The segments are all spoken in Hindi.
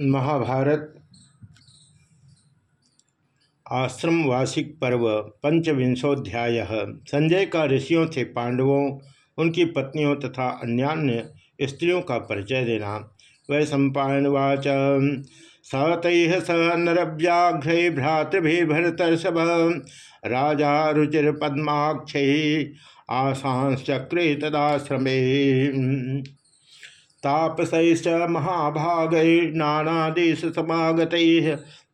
महाभारत आश्रम वार्षिक पर्व पंचविंशोध्याय। संजय का ऋषियों से पांडवों, उनकी पत्नियों तथा अन्यान्य स्त्रियों का परिचय देना। वै सम्पावाच स नरव्याघ्र भ्रातृभि भरतर्षभ राजा रुचिर पद्माक्ष आशांश्चक्रे तदाश्रमे। तापसैश्च महाभागैर्नानादेश समागत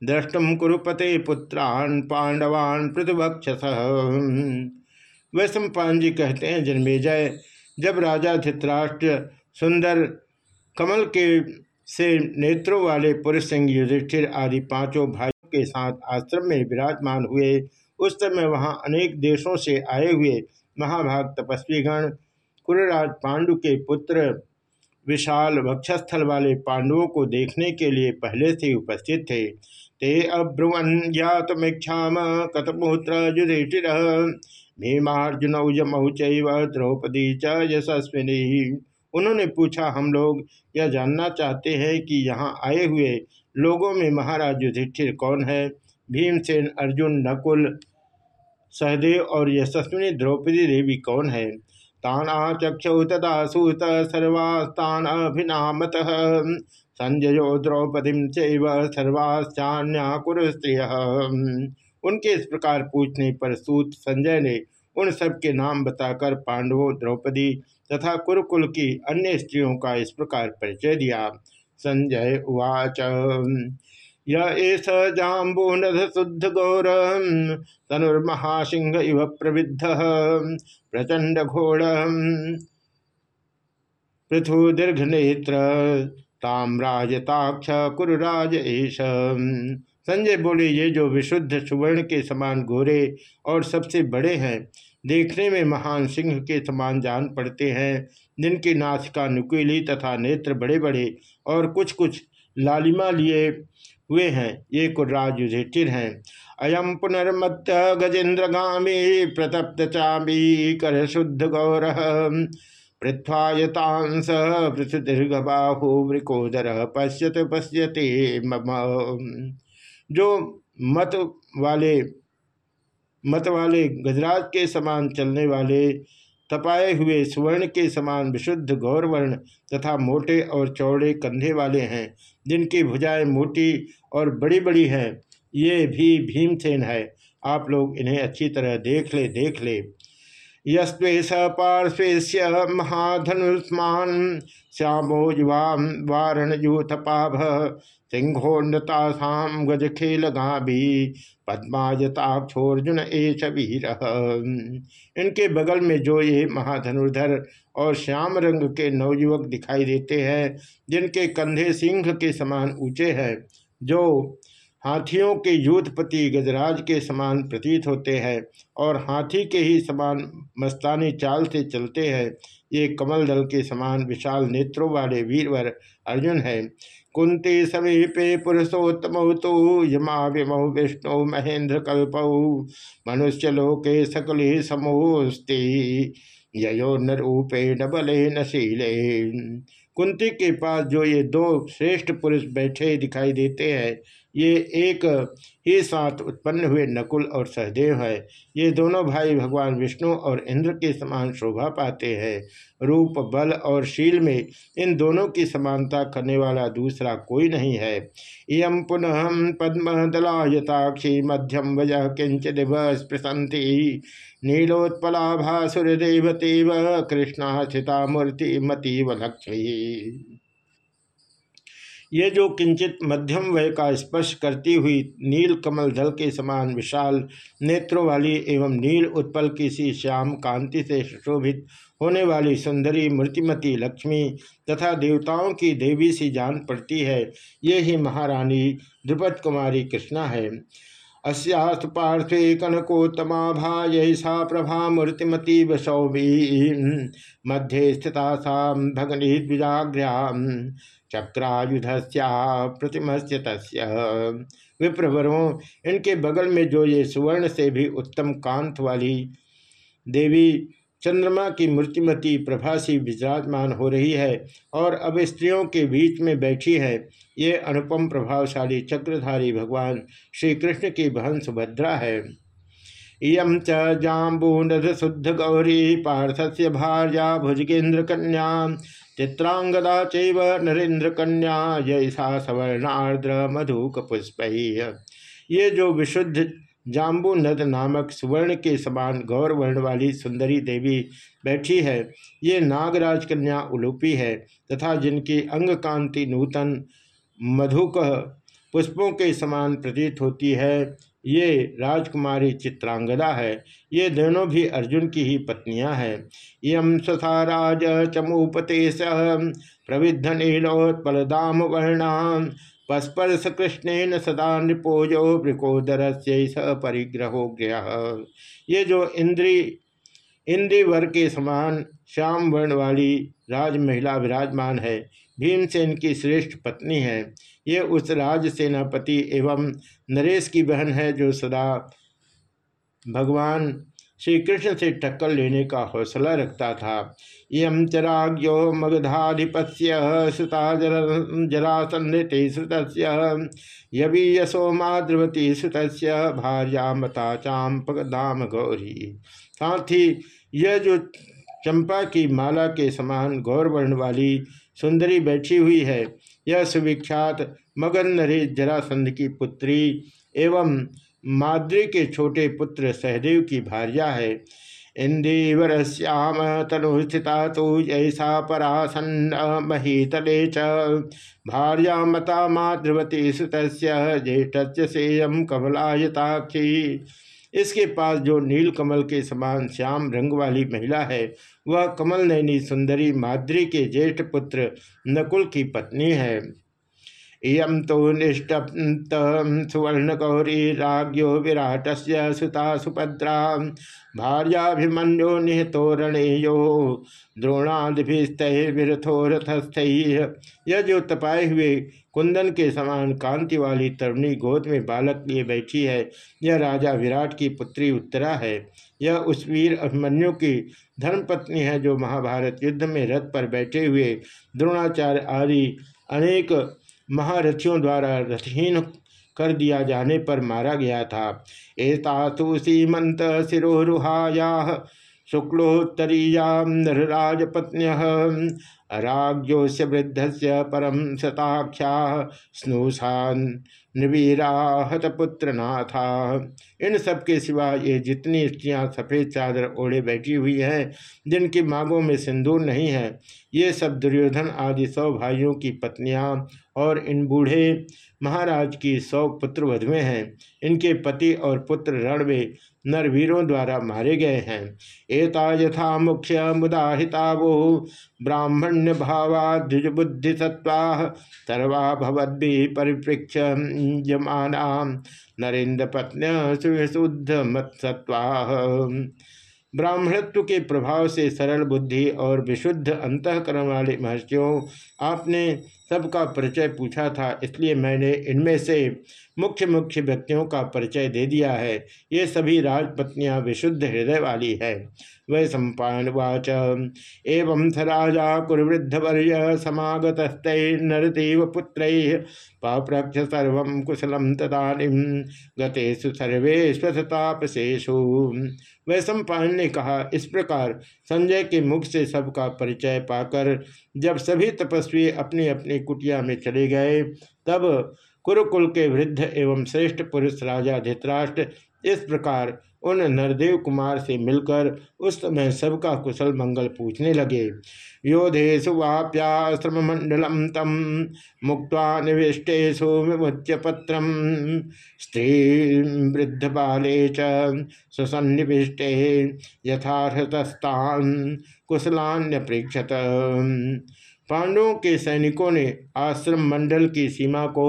द्रष्टुम कुरुपते पुत्रान पांडवान प्रतिवक्षस वैश्वपान जी कहते हैं जन्मेजय जब राजा धित्राष्ट्र सुंदर कमल के से नेत्रों वाले पुरुष सिंह युधिष्ठिर आदि पाँचों भाइयों के साथ आश्रम में विराजमान हुए, उस समय वहाँ अनेक देशों से आए हुए महाभाग तपस्वीगण कुरराज पांडु के पुत्र विशाल वक्षस्थल वाले पांडवों को देखने के लिए पहले से उपस्थित थे। ते अब्रुवन ज्ञातमीक्षाम कतपुत्र युधिष्ठिर। भीमार्जुन द्रौपदी च यशस्विनी। उन्होंने पूछा, हम लोग यह जानना चाहते हैं कि यहाँ आए हुए लोगों में महाराज युधिष्ठिर कौन है? भीमसेन, अर्जुन, नकुल, सहदेव और यशस्विनी द्रौपदी देवी कौन है? तानाचक्षौ तदा सूत सर्वास्तान अभिनामत संजयो द्रौपदी चैव सर्वाश्चान्या कुरुस्त्रिय उनके इस प्रकार पूछने पर सूत संजय ने उन सब के नाम बताकर पांडवों, द्रौपदी तथा कुरुकुल की अन्य स्त्रियों का इस प्रकार परिचय दिया। संजय उवाच। येष जाम्बूनध शुद्ध गौर तनुर्महासिंह इव प्रविद्ध, प्रचंड घोड़ पृथु दीर्घ नेत्र ताम्राजताक्ष कुरुराज एश संजय बोले, ये जो विशुद्ध सुवर्ण के समान घोरे और सबसे बड़े हैं, देखने में महान सिंह के समान जान पड़ते हैं, जिनकी नासिका नुकीली तथा नेत्र बड़े बड़े और कुछ कुछ लालिमा लिए हुए हैं। ये कुर्राज युधिष्ठिर हैं। अयम पुनर्मत गजेन्द्रगामी प्रतप्त चामी कर शुद्ध गौर। पृथ्वायतांस बाहु वृकोदर पश्यत पश्यते मम। जो मत वाले मत वाले गजराज के समान चलने वाले तपाए हुए स्वर्ण के समान विशुद्ध गौरवर्ण तथा मोटे और चौड़े कंधे वाले हैं, जिनकी भुजाएँ मोटी और बड़ी बड़ी हैं। ये भी भीमसेन है। आप लोग इन्हें अच्छी तरह देख ले देख ले। यस्वे स पार्श्वे महाधनुष्मान श्यामो युवाम वारण यूथपाभ गज खेल गाभी पद्माजताक्षोर्जुन एश वीर। इनके बगल में जो ये महाधनुर्धर और श्याम रंग के नवयुवक दिखाई देते हैं, जिनके कंधे सिंह के समान ऊँचे हैं, जो हाथियों के यूथपति गजराज के समान प्रतीत होते हैं और हाथी के ही समान मस्तानी चाल से चलते हैं। ये कमल दल के समान विशाल नेत्रों वाले वीरवर अर्जुन है। कुंती समीपे पुरुषोत्तम तो यमा विमौ विष्णु महेंद्र कल्पौ, मनुष्य लोके सकले समोस्ते यो न रूपे न बले न शीले कुंती के पास जो ये दो श्रेष्ठ पुरुष बैठे दिखाई देते हैं ये एक ही साथ उत्पन्न हुए नकुल और सहदेव है। ये दोनों भाई भगवान विष्णु और इंद्र के समान शोभा पाते हैं। रूप, बल और शील में इन दोनों की समानता करने वाला दूसरा कोई नहीं है। इं पुनः पद्म दलायताक्षी मध्यम वजह किंचित स्पृशंति नीलोत्पलाभासुरदेवतेव कृष्णा स्थिता मूर्ति मतीव लक्ष्मी। ये जो किंचित मध्यम वय का स्पर्श करती हुई नील कमल दल के समान विशाल नेत्रों वाली एवं नील उत्पल की सी श्याम कांति से सुशोभित होने वाली सुंदरी मूर्तिमती लक्ष्मी तथा देवताओं की देवी सी जान पड़ती है, ये ही महारानी द्रुपद कुमारी कृष्णा है। अस्यास्त पार्थे कनकोत्तमा सा प्रभा मूर्तिमती वसौभी मध्य स्थिता सा भगनी द्विजाग्र्या। चक्रायुध प्रतिमस्य तस्य। विप्रवरों, इनके बगल में जो ये सुवर्ण से भी उत्तम कांत वाली देवी चंद्रमा की मूर्तिमती प्रभासी विराजमान हो रही है और अब स्त्रियों के बीच में बैठी है, ये अनुपम प्रभावशाली चक्रधारी भगवान श्री कृष्ण की बहन सुभद्रा है। इं च जाबूनद शुद्ध गौरी पार्थस्य भार्या भुजगेन्द्र कन्या चित्रांगदा चैव नरेन्द्र कन्या जैसा सवर्णार्द्र मधुक पुष्प ये जो विशुद्ध जाम्बू नद नामक सुवर्ण के समान गौर वर्ण वाली सुंदरी देवी बैठी है, ये नागराज कन्या उलूपी है तथा जिनकी अंग कांति नूतन मधुक पुष्पों के समान प्रतीत होती है ये राजकुमारी चित्रांगदा है। ये दोनों भी अर्जुन की ही पत्नियाँ हैं। यम सथा राज चमूपते प्रविध नीलोत्पलदाम वर्णाम पस्पर्श कृष्णेन सदा नृपोजो वृकोदर से परिग्रहो गया ये जो इंद्री, इंद्रिवर के समान श्याम वर्ण वाली राज महिला विराजमान है भीमसेन की श्रेष्ठ पत्नी है। ये उस राज सेनापति एवं नरेश की बहन है जो सदा भगवान श्री कृष्ण से टक्कर लेने का हौसला रखता था। यम चराग्यो मगधाधिपत्य सुता जरासन्नते सुत यवि यशो माद्रवती सुत भार्या मता चाम्पकदाम गौरी साथ ही यह जो चंपा की माला के समान गौरवर्ण वाली सुंदरी बैठी हुई है। यह सुविख्यात मगन नरेश जरासंध की पुत्री एवं माद्री के छोटे पुत्र सहदेव की भार्या है। इंदीवर श्याम तनुस्थिता तो जैसा परासन्न महीतले च। भार्या मता माद्रवती सुत ज्येष्ठ सेयम कमलायताक्षी। इसके पास जो नील कमल के समान श्याम रंग वाली महिला है, वह कमल नैनी सुंदरी माद्री के ज्येष्ठ पुत्र नकुल की पत्नी है। इं तो निष्टप्त सुवर्ण गौरी राज्ञो विराट सुता सुभद्रा। भार्याभिमन्यो निहतोरणेयो द्रोणादिभिस्तरथो रथस्थ। यह जो तपाए हुए कुंदन के समान कांति वाली तरुणी गोद में बालक लिए बैठी है। यह राजा विराट की पुत्री उत्तरा है। यह उस वीर अभिमन्यु की धर्मपत्नी है जो महाभारत युद्ध में रथ पर बैठे हुए द्रोणाचार्य आदि अनेक महारथियों द्वारा रथहीन कर दिया जाने पर मारा गया था। एतासु सीमंत शिरोहाया शुक्लोत्तरीयां नरराजपत्न्य राज्योस्य वृद्ध से परम शताख्या स्नूषान पुत्र नाथा इन सब के सिवा ये जितनी स्त्रियाँ सफ़ेद चादर ओढ़े बैठी हुई हैं, जिनकी मांगों में सिंदूर नहीं है, ये सब दुर्योधन आदि सौ भाइयों की पत्नियाँ और इन बूढ़े महाराज की सौ पुत्र वधुएँ हैं। इनके पति और पुत्र रणवे नरवीरों द्वारा मारे गए हैं। एता यथा मुख्य मुदाहिता वो ब्राह्मण्य भावा द्विज बुद्धि सत्वा सर्वा भवद्भि परिपृक्ष यमाना नरेन्द्र पत्न सुशुद्ध मत्सत्वा ब्राह्मणत्व के प्रभाव से सरल बुद्धि और विशुद्ध अंतकरण वाले महर्षियों, आपने सबका परिचय पूछा था, इसलिए मैंने इनमें से मुख्य मुख्य व्यक्तियों का परिचय दे दिया है। ये सभी राजपत्नियाँ विशुद्ध हृदय वाली है। वै सम्पावाच एवं स राजा कुरवृद्धवर्य नरदेव पुत्र पप्रक्ष सर्व कुशलम तदानीम गतेषु सर्वे स्वतापसेषु वैशंपायन ने कहा, इस प्रकार संजय के मुख से सबका परिचय पाकर जब सभी तपस्वी अपनी अपनी कुटिया में चले गए। तब कुरुकुल के वृद्ध एवं श्रेष्ठ पुरुष राजा धित्राष्ट्र इस प्रकार उन नरदेव कुमार से मिलकर उस समय सबका कुशल मंगल पूछने लगे। योधेशु वाप्याश्रम मंडलम तम मुक्त निविष्टेशु विमुच्य पत्रम। स्त्री वृद्ध बाले चसन्निविष्टे यथार्थस्तान कुशलान्य पृक्षत पांडवों के सैनिकों ने आश्रम मंडल की सीमा को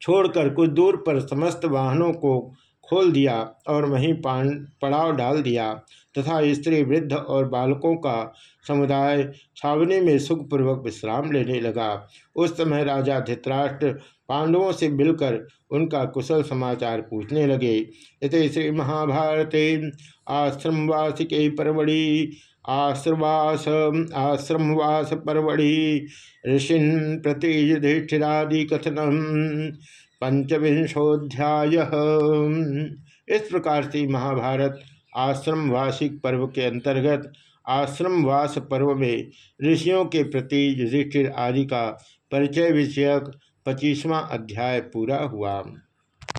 छोड़कर कुछ दूर पर समस्त वाहनों को खोल दिया और वहीं पान, पड़ाव डाल दिया तथा स्त्री, वृद्ध और बालकों का समुदाय छावनी में सुखपूर्वक विश्राम लेने लगा। उस समय राजा धित्राष्ट्र पांडवों से मिलकर उनका कुशल समाचार पूछने लगे। इत श्री महाभारते आश्रमवासिके परवड़ी आश्रवास आश्रमवास परवड़ी ऋषिन प्रति युधिष्ठिरादि कथनम पंचविंशोध्याय इस प्रकार से महाभारत आश्रम वार्षिक पर्व के अंतर्गत आश्रमवास पर्व में ऋषियों के प्रति युधिष्ठिर आदि का परिचय विषयक पच्चीसवां अध्याय पूरा हुआ।